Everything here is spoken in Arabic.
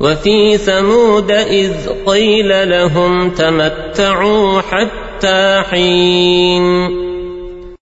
وفي ثمود إذ قيل لهم تمتعوا حتى حين